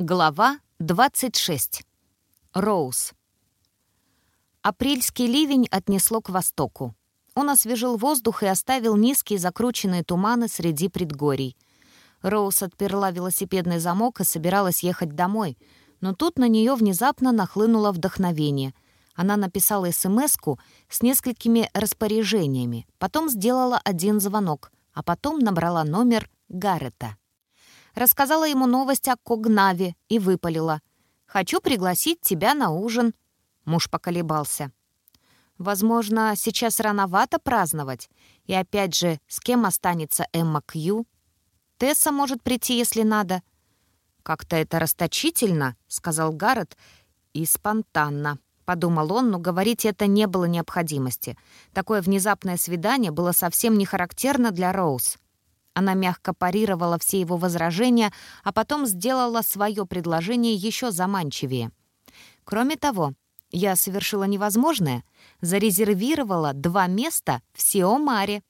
Глава 26. Роуз. Апрельский ливень отнесло к востоку. Он освежил воздух и оставил низкие закрученные туманы среди предгорий. Роуз отперла велосипедный замок и собиралась ехать домой, но тут на нее внезапно нахлынуло вдохновение. Она написала смс с несколькими распоряжениями, потом сделала один звонок, а потом набрала номер Гаррета рассказала ему новость о Когнаве и выпалила. «Хочу пригласить тебя на ужин». Муж поколебался. «Возможно, сейчас рановато праздновать. И опять же, с кем останется Эмма Кью? Тесса может прийти, если надо». «Как-то это расточительно», — сказал Гаррет, — «и спонтанно». Подумал он, но говорить это не было необходимости. Такое внезапное свидание было совсем не характерно для Роуз. Она мягко парировала все его возражения, а потом сделала свое предложение еще заманчивее. Кроме того, я совершила невозможное, зарезервировала два места в Сиомаре.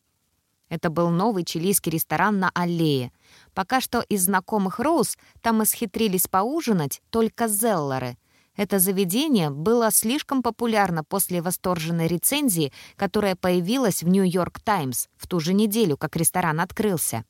Это был новый чилийский ресторан на аллее. Пока что из знакомых Роуз там исхитрились поужинать только Зеллеры — это заведение было слишком популярно после восторженной рецензии, которая появилась в «Нью-Йорк Таймс» в ту же неделю, как ресторан открылся.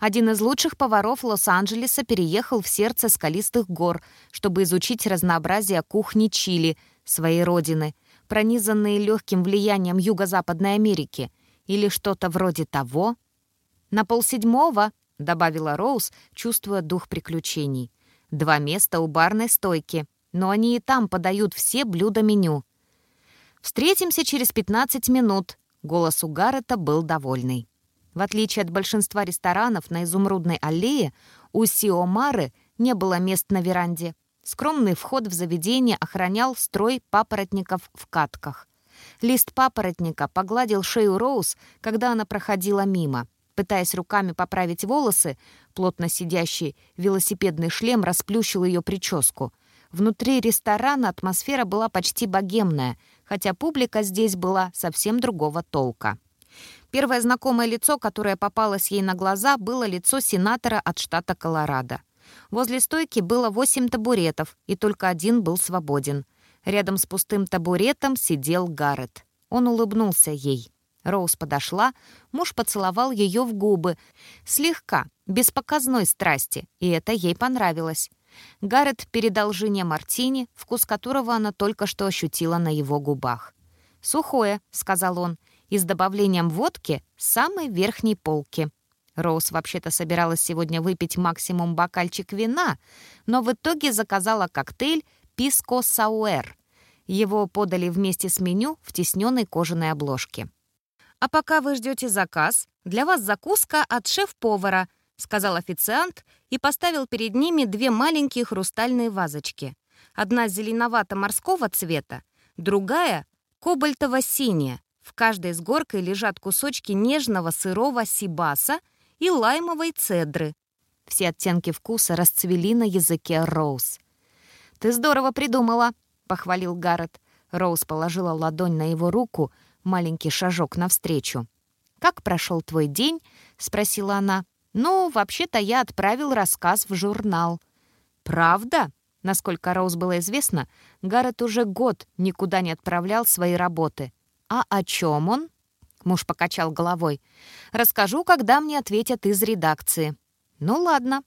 Один из лучших поваров Лос-Анджелеса переехал в сердце скалистых гор, чтобы изучить разнообразие кухни Чили, своей родины, пронизанные легким влиянием Юго-Западной Америки, или что-то вроде того. «На полседьмого», — добавила Роуз, чувствуя дух приключений. «Два места у барной стойки но они и там подают все блюда меню. «Встретимся через 15 минут», — голос у Гаррета был довольный. В отличие от большинства ресторанов на Изумрудной аллее, у Сиомары не было мест на веранде. Скромный вход в заведение охранял строй папоротников в катках. Лист папоротника погладил шею Роуз, когда она проходила мимо. Пытаясь руками поправить волосы, плотно сидящий велосипедный шлем расплющил ее прическу. Внутри ресторана атмосфера была почти богемная, хотя публика здесь была совсем другого толка. Первое знакомое лицо, которое попалось ей на глаза, было лицо сенатора от штата Колорадо. Возле стойки было восемь табуретов, и только один был свободен. Рядом с пустым табуретом сидел Гаррет. Он улыбнулся ей. Роуз подошла, муж поцеловал ее в губы. Слегка, без показной страсти, и это ей понравилось. Гаррет передал жене мартини, вкус которого она только что ощутила на его губах. «Сухое», — сказал он, — «и с добавлением водки с самой верхней полки». Роуз вообще-то собиралась сегодня выпить максимум бокальчик вина, но в итоге заказала коктейль «Писко Сауэр». Его подали вместе с меню в тесненной кожаной обложке. «А пока вы ждете заказ, для вас закуска от шеф-повара», сказал официант и поставил перед ними две маленькие хрустальные вазочки. Одна зеленовато-морского цвета, другая — кобальтово-синяя. В каждой с горкой лежат кусочки нежного сырого сибаса и лаймовой цедры. Все оттенки вкуса расцвели на языке Роуз. «Ты здорово придумала», — похвалил Гаррет. Роуз положила ладонь на его руку, маленький шажок навстречу. «Как прошел твой день?» — спросила она. «Ну, вообще-то я отправил рассказ в журнал». «Правда?» Насколько Роуз было известно, Гаррет уже год никуда не отправлял свои работы. «А о чем он?» Муж покачал головой. «Расскажу, когда мне ответят из редакции». «Ну ладно».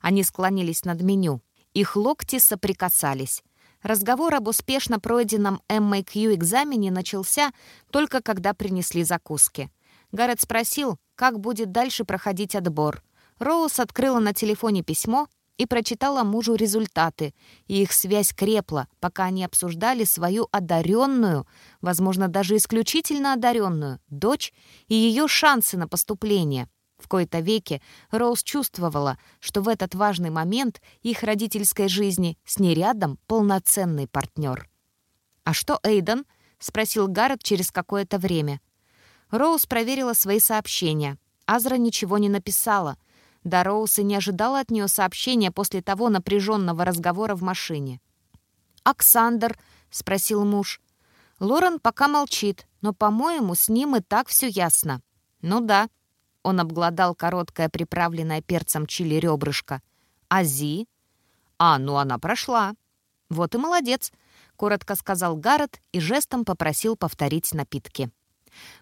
Они склонились над меню. Их локти соприкасались. Разговор об успешно пройденном MAQ экзамене начался только когда принесли закуски. Гаррет спросил, как будет дальше проходить отбор. Роуз открыла на телефоне письмо и прочитала мужу результаты, и их связь крепла, пока они обсуждали свою одаренную, возможно, даже исключительно одаренную, дочь и ее шансы на поступление. В кои-то веке Роуз чувствовала, что в этот важный момент их родительской жизни с ней рядом полноценный партнер. «А что Эйден?» — спросил Гаррет через какое-то время. Роуз проверила свои сообщения. Азра ничего не написала. Да Роуз и не ожидала от нее сообщения после того напряженного разговора в машине. «Оксандр?» — спросил муж. Лорен пока молчит, но, по-моему, с ним и так все ясно. «Ну да». Он обглодал короткое приправленное перцем чили ребрышко. «А Зи?» «А, ну она прошла». «Вот и молодец», — коротко сказал Гаррет и жестом попросил повторить напитки.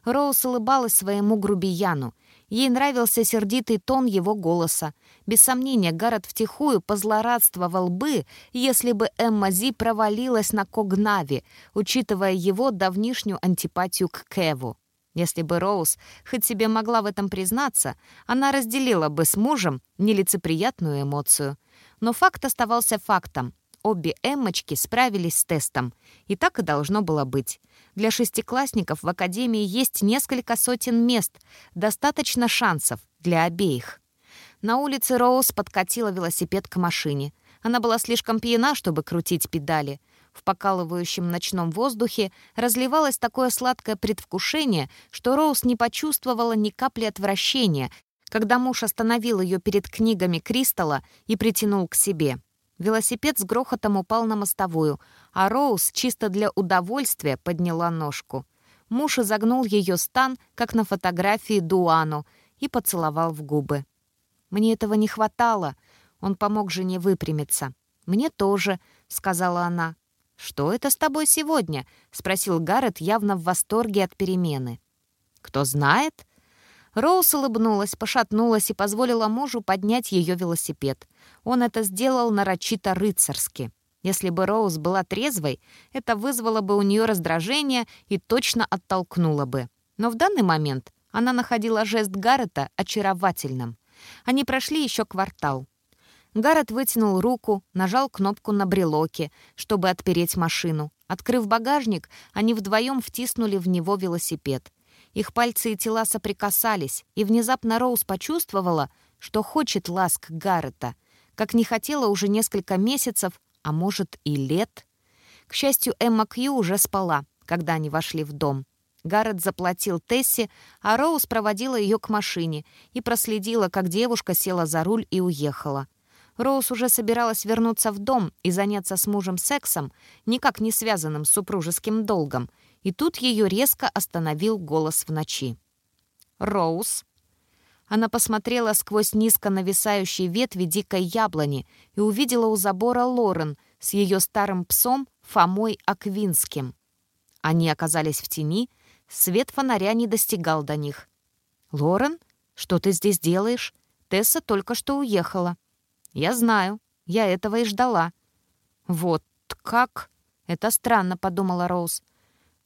Роуз улыбалась своему грубияну. Ей нравился сердитый тон его голоса. Без сомнения, Гаррет втихую позлорадствовал бы, если бы Эмма Зи провалилась на Когнави, учитывая его давнишнюю антипатию к Кеву. Если бы Роуз хоть себе могла в этом признаться, она разделила бы с мужем нелицеприятную эмоцию. Но факт оставался фактом. Обе Эммочки справились с тестом. И так и должно было быть. Для шестиклассников в академии есть несколько сотен мест, достаточно шансов для обеих. На улице Роуз подкатила велосипед к машине. Она была слишком пьяна, чтобы крутить педали. В покалывающем ночном воздухе разливалось такое сладкое предвкушение, что Роуз не почувствовала ни капли отвращения, когда муж остановил ее перед книгами Кристалла и притянул к себе. Велосипед с грохотом упал на мостовую, а Роуз чисто для удовольствия подняла ножку. Муж изогнул ее стан, как на фотографии Дуану, и поцеловал в губы. «Мне этого не хватало», — он помог жене выпрямиться. «Мне тоже», — сказала она. «Что это с тобой сегодня?» — спросил Гаррет, явно в восторге от перемены. «Кто знает?» Роуз улыбнулась, пошатнулась и позволила мужу поднять ее велосипед. Он это сделал нарочито рыцарски. Если бы Роуз была трезвой, это вызвало бы у нее раздражение и точно оттолкнуло бы. Но в данный момент она находила жест Гаррета очаровательным. Они прошли еще квартал. Гаррет вытянул руку, нажал кнопку на брелоке, чтобы отпереть машину. Открыв багажник, они вдвоем втиснули в него велосипед. Их пальцы и тела соприкасались, и внезапно Роуз почувствовала, что хочет ласк Гаррета, как не хотела уже несколько месяцев, а может и лет. К счастью, Эмма Кью уже спала, когда они вошли в дом. Гаррет заплатил Тессе, а Роуз проводила ее к машине и проследила, как девушка села за руль и уехала. Роуз уже собиралась вернуться в дом и заняться с мужем сексом, никак не связанным с супружеским долгом, и тут ее резко остановил голос в ночи. «Роуз!» Она посмотрела сквозь низко нависающие ветви дикой яблони и увидела у забора Лорен с ее старым псом Фомой Аквинским. Они оказались в тени, свет фонаря не достигал до них. «Лорен, что ты здесь делаешь? Тесса только что уехала». «Я знаю. Я этого и ждала». «Вот как?» «Это странно», — подумала Роуз.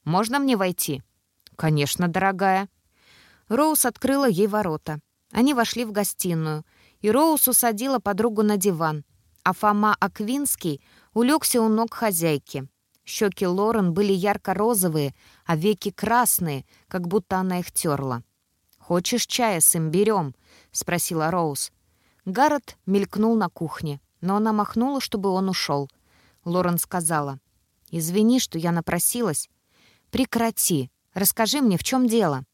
«Можно мне войти?» «Конечно, дорогая». Роуз открыла ей ворота. Они вошли в гостиную, и Роуз усадила подругу на диван, а Фома Аквинский улегся у ног хозяйки. Щеки Лорен были ярко-розовые, а веки красные, как будто она их терла. «Хочешь чая с имбирем?» — спросила Роуз. Гаррет мелькнул на кухне, но она махнула, чтобы он ушел. Лорен сказала, «Извини, что я напросилась». «Прекрати. Расскажи мне, в чем дело?»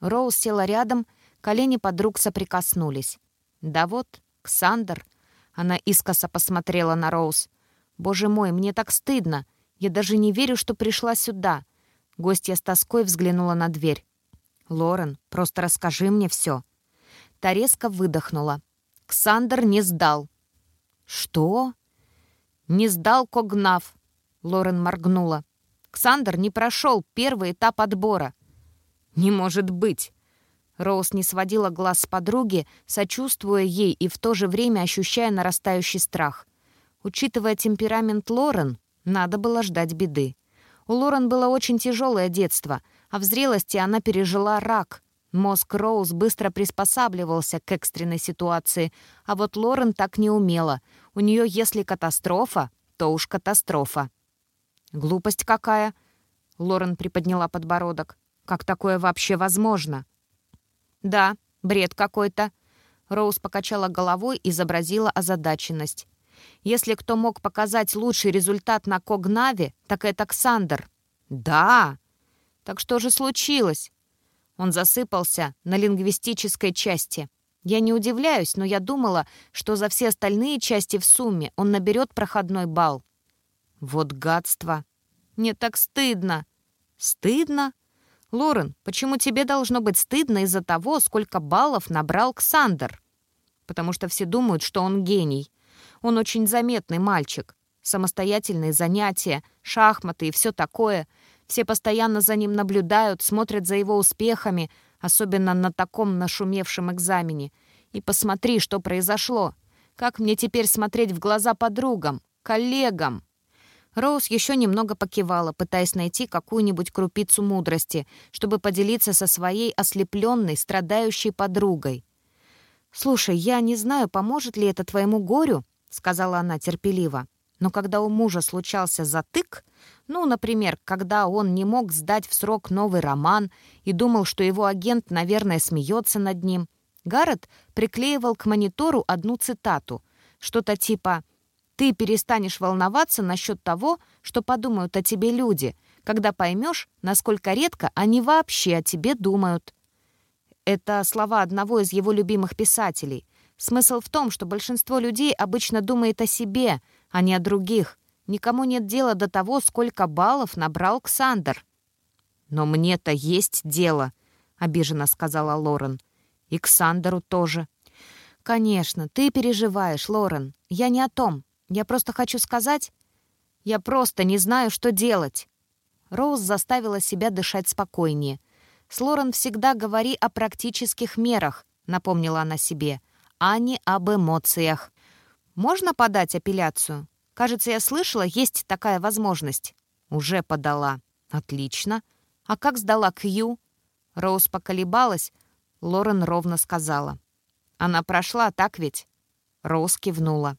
Роуз села рядом, колени подруг соприкоснулись. «Да вот, Ксандр». Она искоса посмотрела на Роуз. «Боже мой, мне так стыдно. Я даже не верю, что пришла сюда». Гостья с тоской взглянула на дверь. «Лорен, просто расскажи мне все». Та резко выдохнула. Ксандр не сдал». «Что?» «Не сдал Когнав», — Лорен моргнула. «Ксандр не прошел первый этап отбора». «Не может быть!» Роуз не сводила глаз с подруги, сочувствуя ей и в то же время ощущая нарастающий страх. Учитывая темперамент Лорен, надо было ждать беды. У Лорен было очень тяжелое детство, а в зрелости она пережила рак, Мозг Роуз быстро приспосабливался к экстренной ситуации, а вот Лорен так не умела. У нее, если катастрофа, то уж катастрофа. «Глупость какая!» — Лорен приподняла подбородок. «Как такое вообще возможно?» «Да, бред какой-то». Роуз покачала головой и изобразила озадаченность. «Если кто мог показать лучший результат на Когнаве, так это Ксандр». «Да!» «Так что же случилось?» Он засыпался на лингвистической части. Я не удивляюсь, но я думала, что за все остальные части в сумме он наберет проходной балл. Вот гадство. Мне так стыдно. Стыдно? Лорен, почему тебе должно быть стыдно из-за того, сколько баллов набрал Ксандер? Потому что все думают, что он гений. Он очень заметный мальчик. Самостоятельные занятия, шахматы и все такое. Все постоянно за ним наблюдают, смотрят за его успехами, особенно на таком нашумевшем экзамене. И посмотри, что произошло. Как мне теперь смотреть в глаза подругам, коллегам?» Роуз еще немного покивала, пытаясь найти какую-нибудь крупицу мудрости, чтобы поделиться со своей ослепленной, страдающей подругой. «Слушай, я не знаю, поможет ли это твоему горю», — сказала она терпеливо. «Но когда у мужа случался затык, ну, например, когда он не мог сдать в срок новый роман и думал, что его агент, наверное, смеется над ним, Гаррет приклеивал к монитору одну цитату, что-то типа «Ты перестанешь волноваться насчет того, что подумают о тебе люди, когда поймешь, насколько редко они вообще о тебе думают». Это слова одного из его любимых писателей. Смысл в том, что большинство людей обычно думает о себе, а не о других. Никому нет дела до того, сколько баллов набрал Ксандер. «Но мне-то есть дело», — обиженно сказала Лорен. И Ксандеру тоже. «Конечно, ты переживаешь, Лорен. Я не о том. Я просто хочу сказать... Я просто не знаю, что делать». Роуз заставила себя дышать спокойнее. «С Лорен всегда говори о практических мерах», — напомнила она себе, «а не об эмоциях. Можно подать апелляцию? Кажется, я слышала, есть такая возможность». «Уже подала». «Отлично. А как сдала Кью?» Роуз поколебалась, Лорен ровно сказала. «Она прошла, так ведь?» Роуз кивнула.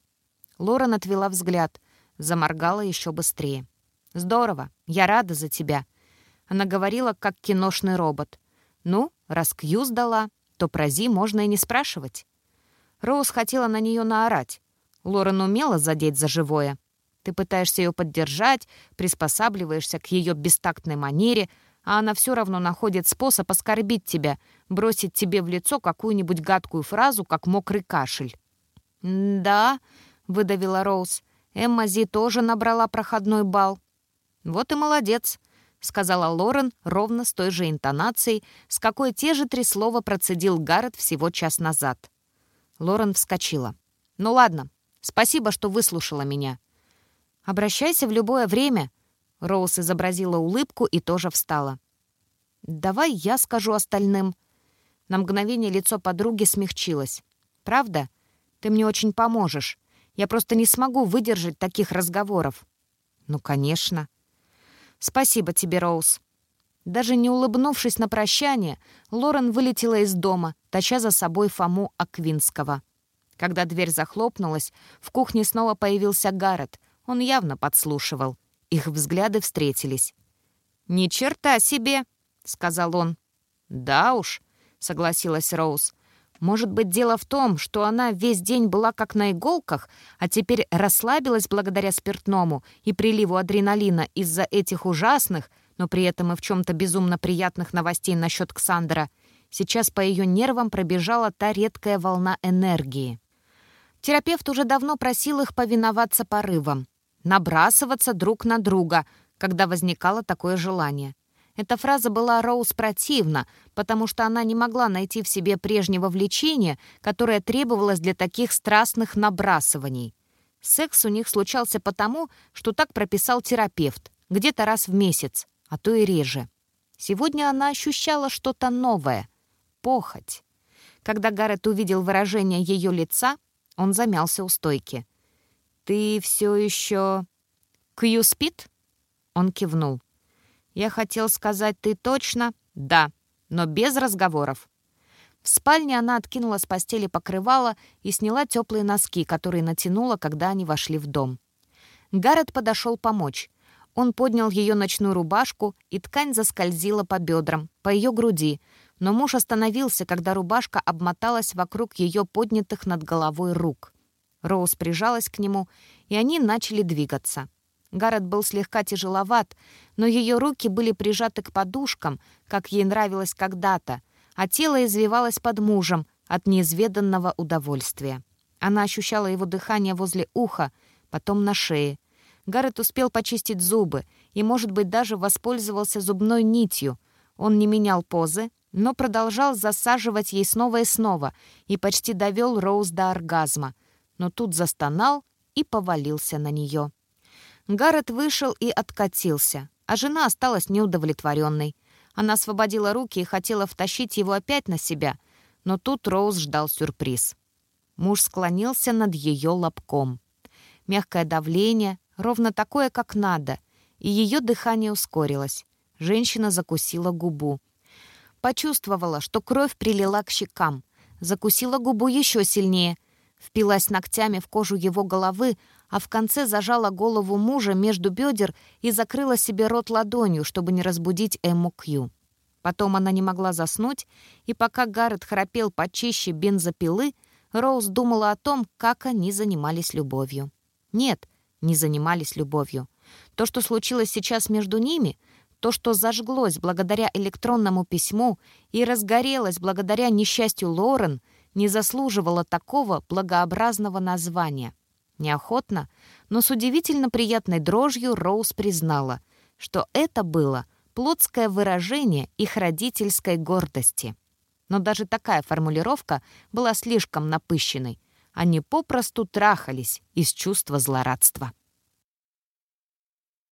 Лорен отвела взгляд, заморгала еще быстрее. «Здорово, я рада за тебя». Она говорила, как киношный робот. «Ну, раз Кью сдала, то про Зи можно и не спрашивать». Роуз хотела на нее наорать. Лорен умела задеть за живое. Ты пытаешься ее поддержать, приспосабливаешься к ее бестактной манере, а она все равно находит способ оскорбить тебя, бросить тебе в лицо какую-нибудь гадкую фразу, как мокрый кашель. «Да», — выдавила Роуз, — «Эмма Зи тоже набрала проходной бал». «Вот и молодец», — сказала Лорен ровно с той же интонацией, с какой те же три слова процедил Гаррет всего час назад. Лорен вскочила. «Ну ладно, спасибо, что выслушала меня». «Обращайся в любое время», Роуз изобразила улыбку и тоже встала. «Давай я скажу остальным». На мгновение лицо подруги смягчилось. «Правда? Ты мне очень поможешь. Я просто не смогу выдержать таких разговоров». «Ну, конечно». «Спасибо тебе, Роуз». Даже не улыбнувшись на прощание, Лорен вылетела из дома, таща за собой Фому Аквинского. Когда дверь захлопнулась, в кухне снова появился Гаррет. Он явно подслушивал. Их взгляды встретились. «Ни черта себе!» — сказал он. «Да уж», — согласилась Роуз. «Может быть, дело в том, что она весь день была как на иголках, а теперь расслабилась благодаря спиртному и приливу адреналина из-за этих ужасных, но при этом и в чем-то безумно приятных новостей насчет Ксандра. Сейчас по ее нервам пробежала та редкая волна энергии. Терапевт уже давно просил их повиноваться порывам набрасываться друг на друга, когда возникало такое желание. Эта фраза была Роуз противна, потому что она не могла найти в себе прежнего влечения, которое требовалось для таких страстных набрасываний. Секс у них случался потому, что так прописал терапевт, где-то раз в месяц, а то и реже. Сегодня она ощущала что-то новое — похоть. Когда Гаррет увидел выражение ее лица, он замялся у стойки. «Ты все еще...» «Кью спит?» Он кивнул. «Я хотел сказать, ты точно?» «Да, но без разговоров». В спальне она откинула с постели покрывало и сняла теплые носки, которые натянула, когда они вошли в дом. Гаррет подошел помочь. Он поднял ее ночную рубашку, и ткань заскользила по бедрам, по ее груди, но муж остановился, когда рубашка обмоталась вокруг ее поднятых над головой рук. Роуз прижалась к нему, и они начали двигаться. Гаррет был слегка тяжеловат, но ее руки были прижаты к подушкам, как ей нравилось когда-то, а тело извивалось под мужем от неизведанного удовольствия. Она ощущала его дыхание возле уха, потом на шее. Гаррет успел почистить зубы и, может быть, даже воспользовался зубной нитью. Он не менял позы, но продолжал засаживать ей снова и снова и почти довел Роуз до оргазма — но тут застонал и повалился на нее. Гаррет вышел и откатился, а жена осталась неудовлетворенной. Она освободила руки и хотела втащить его опять на себя, но тут Роуз ждал сюрприз. Муж склонился над ее лобком. Мягкое давление, ровно такое, как надо, и ее дыхание ускорилось. Женщина закусила губу. Почувствовала, что кровь прилила к щекам. Закусила губу еще сильнее. Впилась ногтями в кожу его головы, а в конце зажала голову мужа между бедер и закрыла себе рот ладонью, чтобы не разбудить Эмму Кью. Потом она не могла заснуть, и пока Гаррет храпел почище бензопилы, Роуз думала о том, как они занимались любовью. Нет, не занимались любовью. То, что случилось сейчас между ними — то, что зажглось благодаря электронному письму и разгорелось благодаря несчастью Лорен, не заслуживало такого благообразного названия. Неохотно, но с удивительно приятной дрожью Роуз признала, что это было плотское выражение их родительской гордости. Но даже такая формулировка была слишком напыщенной. Они попросту трахались из чувства злорадства.